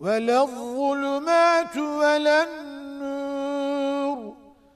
ولا الظلمات ولا النار